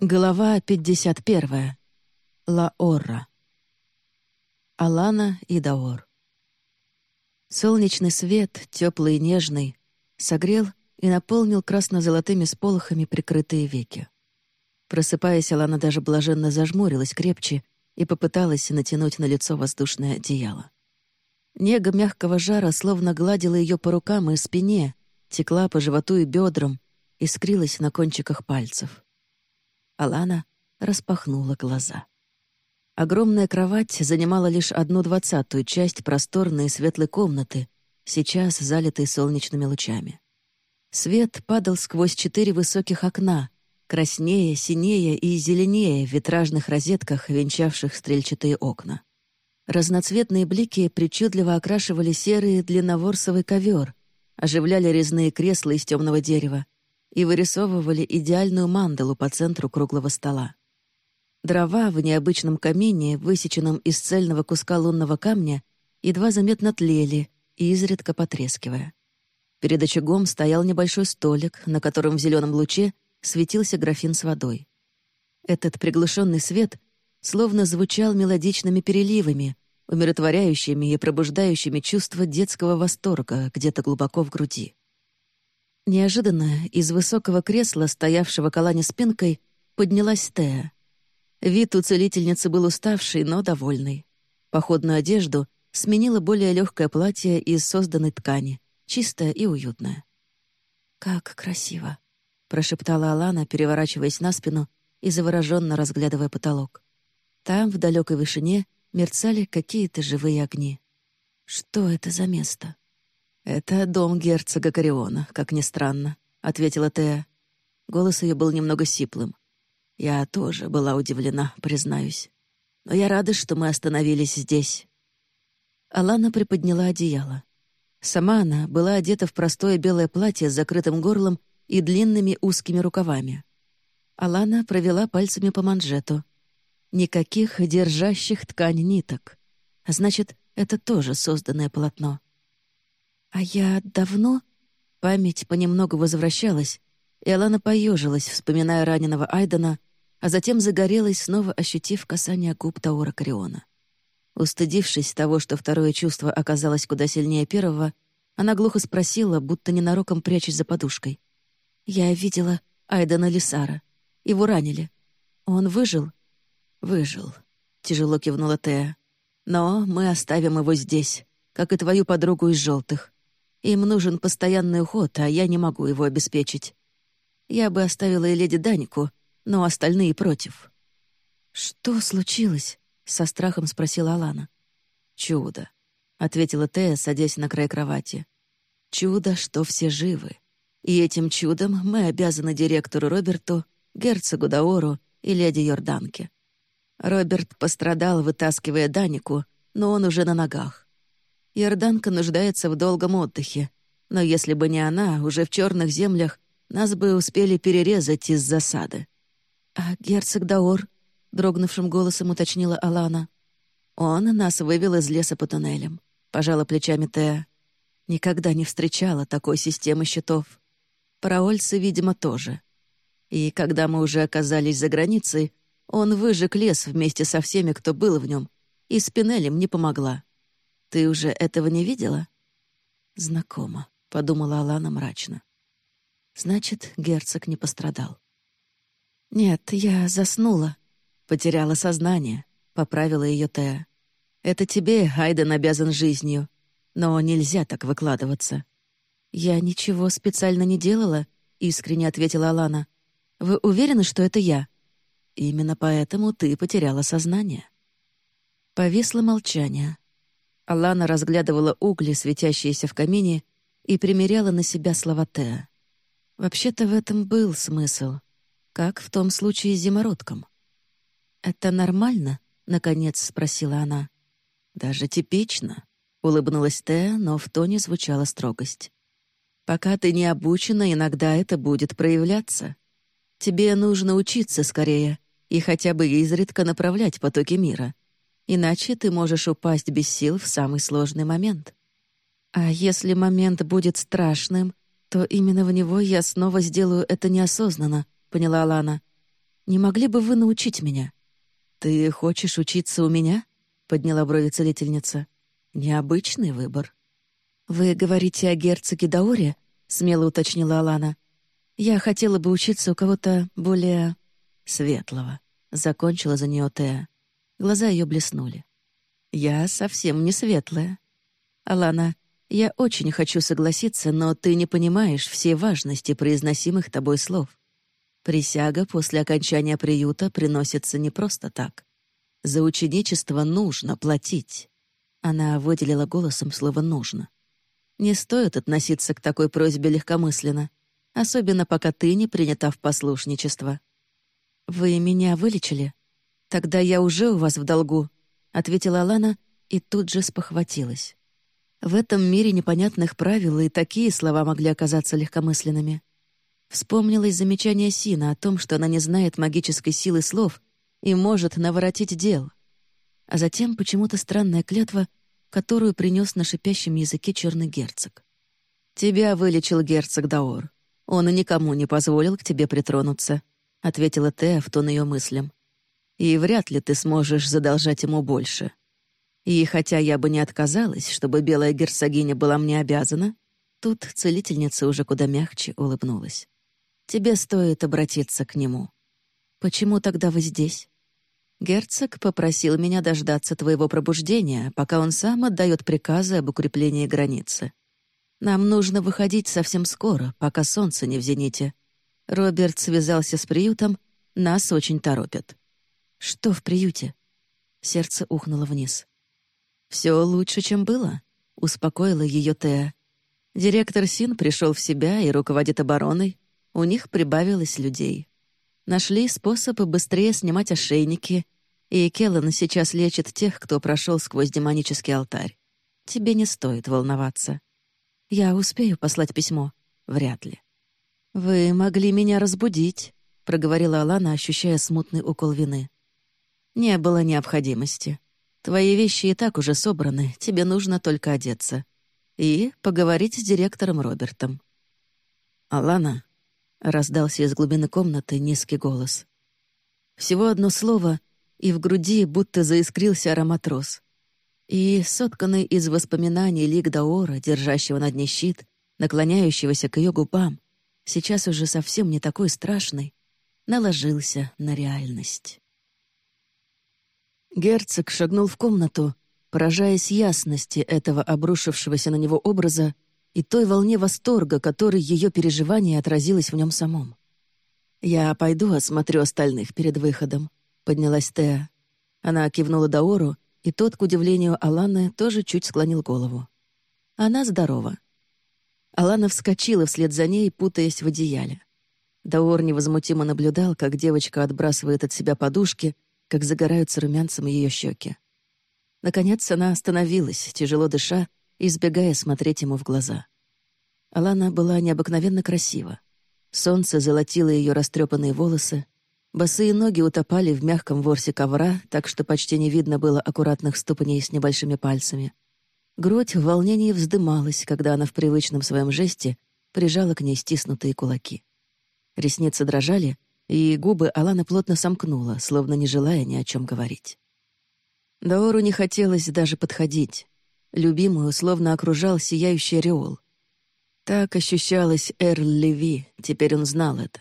Глава 51. Лаорра. Алана и Даор. Солнечный свет, теплый и нежный, согрел и наполнил красно-золотыми сполохами прикрытые веки. Просыпаясь, Алана даже блаженно зажмурилась крепче и попыталась натянуть на лицо воздушное одеяло. Нега мягкого жара словно гладила ее по рукам и спине, текла по животу и бедрам, искрилась на кончиках пальцев. Алана распахнула глаза. Огромная кровать занимала лишь одну двадцатую часть просторной и светлой комнаты, сейчас залитой солнечными лучами. Свет падал сквозь четыре высоких окна, краснее, синее и зеленее в витражных розетках, венчавших стрельчатые окна. Разноцветные блики причудливо окрашивали серый длинноворсовый ковер, оживляли резные кресла из темного дерева, и вырисовывали идеальную мандалу по центру круглого стола. Дрова в необычном камине, высеченном из цельного куска лунного камня, едва заметно тлели, изредка потрескивая. Перед очагом стоял небольшой столик, на котором в зеленом луче светился графин с водой. Этот приглушенный свет словно звучал мелодичными переливами, умиротворяющими и пробуждающими чувство детского восторга где-то глубоко в груди. Неожиданно из высокого кресла, стоявшего к Алане спинкой, поднялась Тея. Вид у целительницы был уставший, но довольный. Походную одежду сменила более легкое платье из созданной ткани, чистое и уютное. «Как красиво!» — прошептала Алана, переворачиваясь на спину и завороженно разглядывая потолок. Там, в далекой вышине, мерцали какие-то живые огни. Что это за место? «Это дом герцога Кориона, как ни странно», — ответила Теа. Голос ее был немного сиплым. «Я тоже была удивлена, признаюсь. Но я рада, что мы остановились здесь». Алана приподняла одеяло. Сама она была одета в простое белое платье с закрытым горлом и длинными узкими рукавами. Алана провела пальцами по манжету. Никаких держащих ткань ниток. Значит, это тоже созданное полотно. «А я давно...» Память понемногу возвращалась, и Алана поежилась, вспоминая раненого Айдена, а затем загорелась, снова ощутив касание губ Таура Кариона. Устыдившись того, что второе чувство оказалось куда сильнее первого, она глухо спросила, будто ненароком прячась за подушкой. «Я видела Айдена Лисара. Его ранили. Он выжил?» «Выжил», — тяжело кивнула Тея. «Но мы оставим его здесь, как и твою подругу из желтых. Им нужен постоянный уход, а я не могу его обеспечить. Я бы оставила и леди Данику, но остальные против». «Что случилось?» — со страхом спросила Алана. «Чудо», — ответила Тея, садясь на край кровати. «Чудо, что все живы. И этим чудом мы обязаны директору Роберту, герцогу Даору и леди Йорданке. Роберт пострадал, вытаскивая Данику, но он уже на ногах. Иорданка нуждается в долгом отдыхе. Но если бы не она, уже в черных землях нас бы успели перерезать из засады. «А герцог Даор?» — дрогнувшим голосом уточнила Алана. «Он нас вывел из леса по туннелям», — пожала плечами Теа. «Никогда не встречала такой системы щитов. Параольцы, видимо, тоже. И когда мы уже оказались за границей, он выжег лес вместе со всеми, кто был в нем, и с Пинелем не помогла. Ты уже этого не видела?» «Знакомо», — подумала Алана мрачно. «Значит, герцог не пострадал». «Нет, я заснула. Потеряла сознание», — поправила ее Теа. «Это тебе Айден обязан жизнью, но нельзя так выкладываться». «Я ничего специально не делала», — искренне ответила Алана. «Вы уверены, что это я?» «Именно поэтому ты потеряла сознание». Повисло молчание. Алана разглядывала угли, светящиеся в камине, и примеряла на себя слова Теа. Вообще-то в этом был смысл, как в том случае с зимородком. «Это нормально?» — наконец спросила она. «Даже типично», — улыбнулась Теа, но в тоне звучала строгость. «Пока ты не обучена, иногда это будет проявляться. Тебе нужно учиться скорее и хотя бы изредка направлять потоки мира, Иначе ты можешь упасть без сил в самый сложный момент. А если момент будет страшным, то именно в него я снова сделаю это неосознанно, поняла Лана. Не могли бы вы научить меня?» «Ты хочешь учиться у меня?» — подняла брови целительница. «Необычный выбор». «Вы говорите о герцоге Даоре?» — смело уточнила Алана. «Я хотела бы учиться у кого-то более... светлого», — закончила за нее Теа. Глаза ее блеснули. «Я совсем не светлая. Алана, я очень хочу согласиться, но ты не понимаешь всей важности произносимых тобой слов. Присяга после окончания приюта приносится не просто так. За ученичество нужно платить. Она выделила голосом слово «нужно». Не стоит относиться к такой просьбе легкомысленно, особенно пока ты не принята в послушничество. «Вы меня вылечили? Тогда я уже у вас в долгу», — ответила Алана и тут же спохватилась. В этом мире непонятных правил и такие слова могли оказаться легкомысленными. Вспомнилось замечание Сина о том, что она не знает магической силы слов и может наворотить дел. А затем почему-то странная клятва, которую принес на шипящем языке черный герцог. «Тебя вылечил герцог Даор. Он и никому не позволил к тебе притронуться», — ответила Теа в тон ее мыслям. «И вряд ли ты сможешь задолжать ему больше. И хотя я бы не отказалась, чтобы белая герцогиня была мне обязана, тут целительница уже куда мягче улыбнулась. Тебе стоит обратиться к нему. Почему тогда вы здесь? Герцог попросил меня дождаться твоего пробуждения, пока он сам отдает приказы об укреплении границы. Нам нужно выходить совсем скоро, пока солнце не в зените. Роберт связался с приютом, нас очень торопят. Что в приюте? Сердце ухнуло вниз. Все лучше, чем было», — успокоила ее Теа. Директор Син пришел в себя и руководит обороной. У них прибавилось людей. Нашли способы быстрее снимать ошейники, и Келлан сейчас лечит тех, кто прошел сквозь демонический алтарь. Тебе не стоит волноваться. Я успею послать письмо? Вряд ли. «Вы могли меня разбудить», — проговорила Алана, ощущая смутный укол вины. «Не было необходимости. Твои вещи и так уже собраны, тебе нужно только одеться. И поговорить с директором Робертом». «Алана», — раздался из глубины комнаты низкий голос. Всего одно слово, и в груди будто заискрился аромат роз. И, сотканный из воспоминаний лик Даора, держащего на дне щит, наклоняющегося к ее губам, сейчас уже совсем не такой страшный, наложился на реальность. Герцог шагнул в комнату, поражаясь ясности этого обрушившегося на него образа и той волне восторга, которой ее переживание отразилось в нем самом. «Я пойду осмотрю остальных перед выходом», — поднялась Теа. Она кивнула Даору, и тот, к удивлению Аланы, тоже чуть склонил голову. Она здорова. Алана вскочила вслед за ней, путаясь в одеяле. Даор невозмутимо наблюдал, как девочка отбрасывает от себя подушки — как загораются румянцем ее щеки. Наконец она остановилась, тяжело дыша, избегая смотреть ему в глаза. Алана была необыкновенно красива. Солнце золотило ее растрепанные волосы, босые ноги утопали в мягком ворсе ковра, так что почти не видно было аккуратных ступней с небольшими пальцами. Грудь в волнении вздымалась, когда она в привычном своем жесте прижала к ней стиснутые кулаки. Ресницы дрожали, и губы Алана плотно сомкнула, словно не желая ни о чем говорить. Даору не хотелось даже подходить. Любимую словно окружал сияющий ореол. Так ощущалась Эрл Леви, теперь он знал это.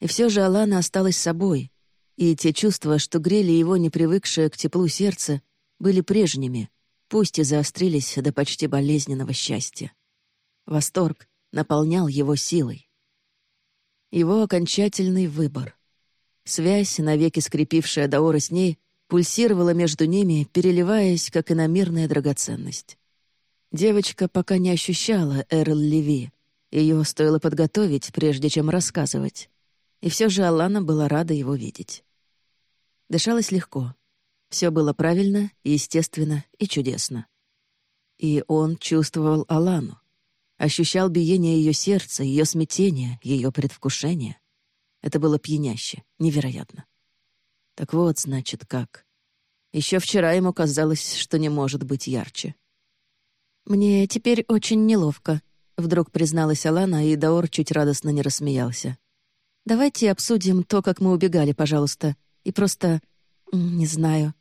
И все же Алана осталась собой, и те чувства, что грели его непривыкшее к теплу сердце, были прежними, пусть и заострились до почти болезненного счастья. Восторг наполнял его силой его окончательный выбор. Связь, навеки скрепившая Даора с ней, пульсировала между ними, переливаясь, как иномерная драгоценность. Девочка пока не ощущала Эрл Леви. Ее стоило подготовить, прежде чем рассказывать. И все же Алана была рада его видеть. Дышалось легко. Все было правильно, естественно и чудесно. И он чувствовал Алану ощущал биение ее сердца, ее смятение, ее предвкушение. Это было пьяняще, невероятно. Так вот, значит, как. Еще вчера ему казалось, что не может быть ярче. «Мне теперь очень неловко», — вдруг призналась Алана, и Даор чуть радостно не рассмеялся. Давайте обсудим то, как мы убегали, пожалуйста. И просто... не знаю».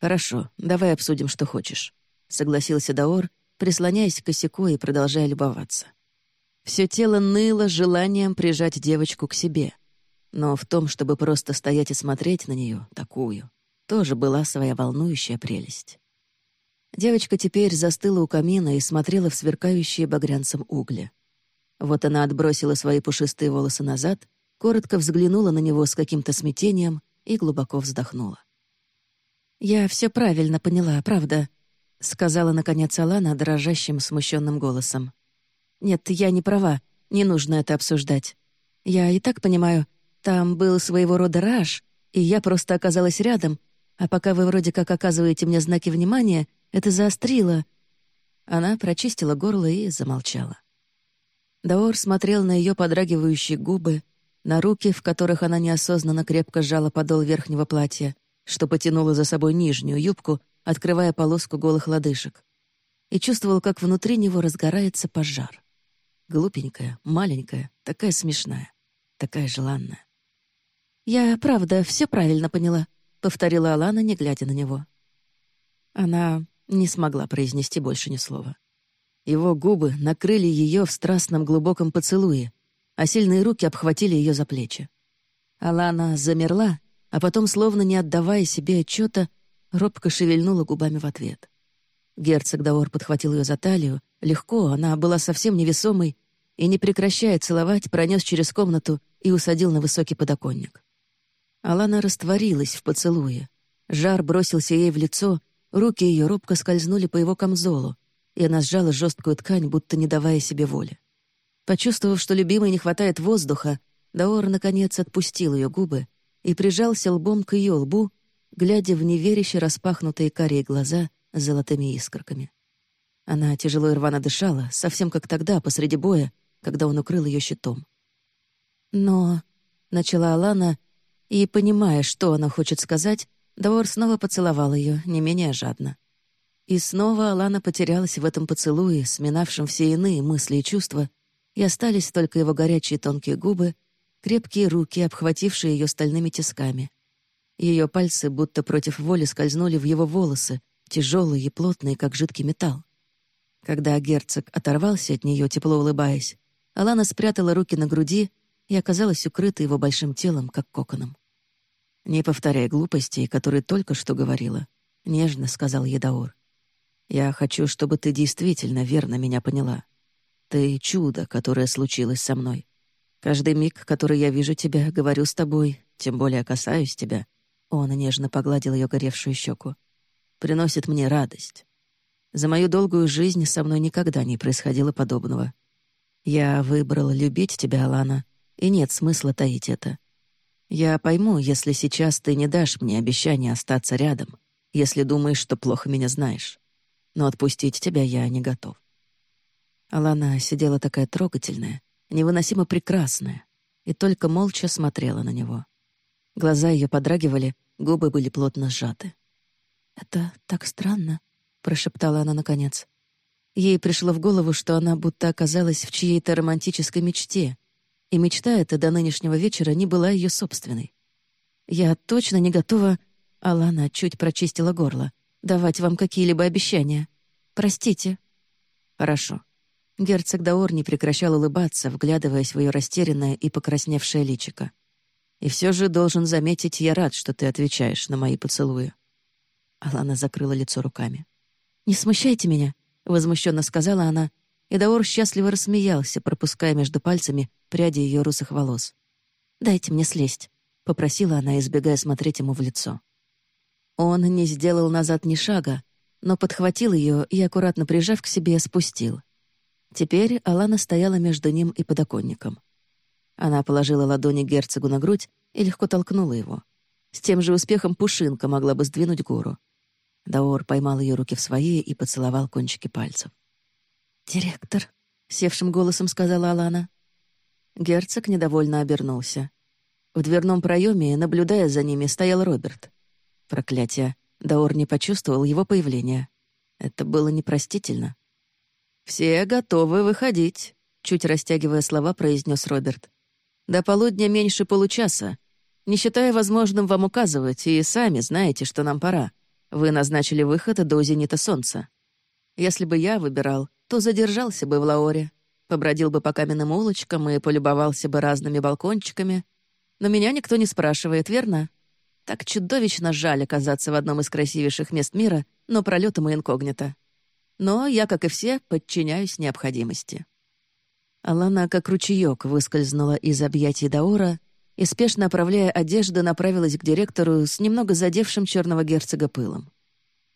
«Хорошо, давай обсудим, что хочешь», — согласился Даор, прислоняясь к косяку и продолжая любоваться. Все тело ныло желанием прижать девочку к себе. Но в том, чтобы просто стоять и смотреть на нее, такую, тоже была своя волнующая прелесть. Девочка теперь застыла у камина и смотрела в сверкающие багрянцем угли. Вот она отбросила свои пушистые волосы назад, коротко взглянула на него с каким-то смятением и глубоко вздохнула. «Я все правильно поняла, правда», — сказала, наконец, Алана дрожащим, смущенным голосом. «Нет, я не права, не нужно это обсуждать. Я и так понимаю, там был своего рода раж, и я просто оказалась рядом, а пока вы вроде как оказываете мне знаки внимания, это заострило». Она прочистила горло и замолчала. Даор смотрел на ее подрагивающие губы, на руки, в которых она неосознанно крепко сжала подол верхнего платья, что потянуло за собой нижнюю юбку, открывая полоску голых лодыжек. И чувствовал, как внутри него разгорается пожар. Глупенькая, маленькая, такая смешная, такая желанная. «Я, правда, все правильно поняла», — повторила Алана, не глядя на него. Она не смогла произнести больше ни слова. Его губы накрыли ее в страстном глубоком поцелуе, а сильные руки обхватили ее за плечи. Алана замерла, а потом, словно не отдавая себе отчета, робко шевельнула губами в ответ. Герцог Даор подхватил ее за талию, легко, она была совсем невесомой, и, не прекращая целовать, пронес через комнату и усадил на высокий подоконник. Алана растворилась в поцелуе. Жар бросился ей в лицо, руки ее робко скользнули по его камзолу, и она сжала жесткую ткань, будто не давая себе воли. Почувствовав, что любимой не хватает воздуха, Даор, наконец, отпустил ее губы и прижался лбом к ее лбу, глядя в неверяще распахнутые карие глаза с золотыми искорками. Она тяжело и рвано дышала, совсем как тогда, посреди боя, когда он укрыл ее щитом. «Но...» — начала Алана, и, понимая, что она хочет сказать, Даор снова поцеловал ее, не менее жадно. И снова Алана потерялась в этом поцелуе, сминавшем все иные мысли и чувства, и остались только его горячие тонкие губы крепкие руки, обхватившие ее стальными тисками. Ее пальцы будто против воли скользнули в его волосы, тяжелые и плотные, как жидкий металл. Когда герцог оторвался от нее, тепло улыбаясь, Алана спрятала руки на груди и оказалась укрыта его большим телом, как коконом. «Не повторяй глупостей, которые только что говорила», — нежно сказал Едаур. «Я хочу, чтобы ты действительно верно меня поняла. Ты — чудо, которое случилось со мной. Каждый миг, который я вижу тебя, говорю с тобой, тем более касаюсь тебя». Он нежно погладил ее горевшую щеку. «Приносит мне радость. За мою долгую жизнь со мной никогда не происходило подобного. Я выбрал любить тебя, Алана, и нет смысла таить это. Я пойму, если сейчас ты не дашь мне обещания остаться рядом, если думаешь, что плохо меня знаешь. Но отпустить тебя я не готов». Алана сидела такая трогательная, невыносимо прекрасная, и только молча смотрела на него. Глаза ее подрагивали, губы были плотно сжаты. «Это так странно», — прошептала она наконец. Ей пришло в голову, что она будто оказалась в чьей-то романтической мечте, и мечта эта до нынешнего вечера не была ее собственной. «Я точно не готова...» Алана чуть прочистила горло. «Давать вам какие-либо обещания. Простите». «Хорошо», Герцог Даор не прекращал улыбаться, вглядываясь в ее растерянное и покрасневшее личико. «И все же должен заметить, я рад, что ты отвечаешь на мои поцелуи». Алана закрыла лицо руками. «Не смущайте меня», — возмущенно сказала она, и Даор счастливо рассмеялся, пропуская между пальцами пряди ее русых волос. «Дайте мне слезть», — попросила она, избегая смотреть ему в лицо. Он не сделал назад ни шага, но подхватил ее и, аккуратно прижав к себе, спустил — Теперь Алана стояла между ним и подоконником. Она положила ладони герцогу на грудь и легко толкнула его. С тем же успехом Пушинка могла бы сдвинуть гору. Даор поймал ее руки в свои и поцеловал кончики пальцев. «Директор», — севшим голосом сказала Алана. Герцог недовольно обернулся. В дверном проеме, наблюдая за ними, стоял Роберт. Проклятие. Даор не почувствовал его появления. Это было непростительно. «Все готовы выходить», — чуть растягивая слова, произнес Роберт. До полудня меньше получаса. Не считая возможным вам указывать, и сами знаете, что нам пора. Вы назначили выход до зенита солнца. Если бы я выбирал, то задержался бы в Лаоре, побродил бы по каменным улочкам и полюбовался бы разными балкончиками. Но меня никто не спрашивает, верно? Так чудовищно жаль оказаться в одном из красивейших мест мира, но пролетом и инкогнито. Но я, как и все, подчиняюсь необходимости. Алана, как ручеёк, выскользнула из объятий Даора и, спешно оправляя одежду, направилась к директору с немного задевшим черного герцога пылом.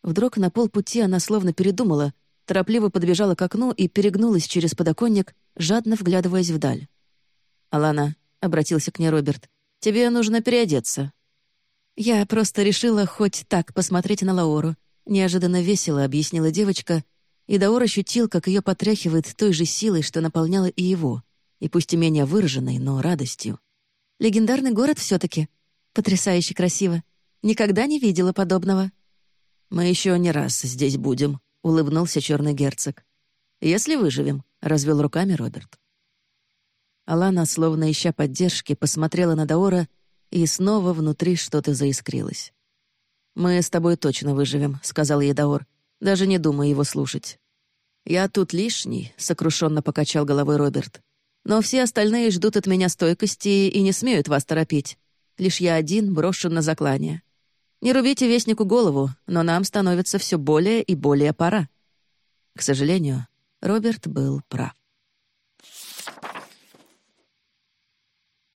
Вдруг на полпути она словно передумала, торопливо подбежала к окну и перегнулась через подоконник, жадно вглядываясь вдаль. «Алана», — обратился к ней Роберт, — «тебе нужно переодеться». «Я просто решила хоть так посмотреть на Лаору», — неожиданно весело объяснила девочка, и Даор ощутил, как ее потряхивает той же силой, что наполняла и его, и пусть и менее выраженной, но радостью. «Легендарный город все таки Потрясающе красиво. Никогда не видела подобного». «Мы еще не раз здесь будем», — улыбнулся черный герцог. «Если выживем», — развел руками Роберт. Алана, словно ища поддержки, посмотрела на Даора, и снова внутри что-то заискрилось. «Мы с тобой точно выживем», — сказал ей Даор. Даже не думай его слушать. «Я тут лишний», — сокрушенно покачал головой Роберт. «Но все остальные ждут от меня стойкости и не смеют вас торопить. Лишь я один брошен на заклание. Не рубите вестнику голову, но нам становится все более и более пора». К сожалению, Роберт был прав.